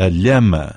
اللامة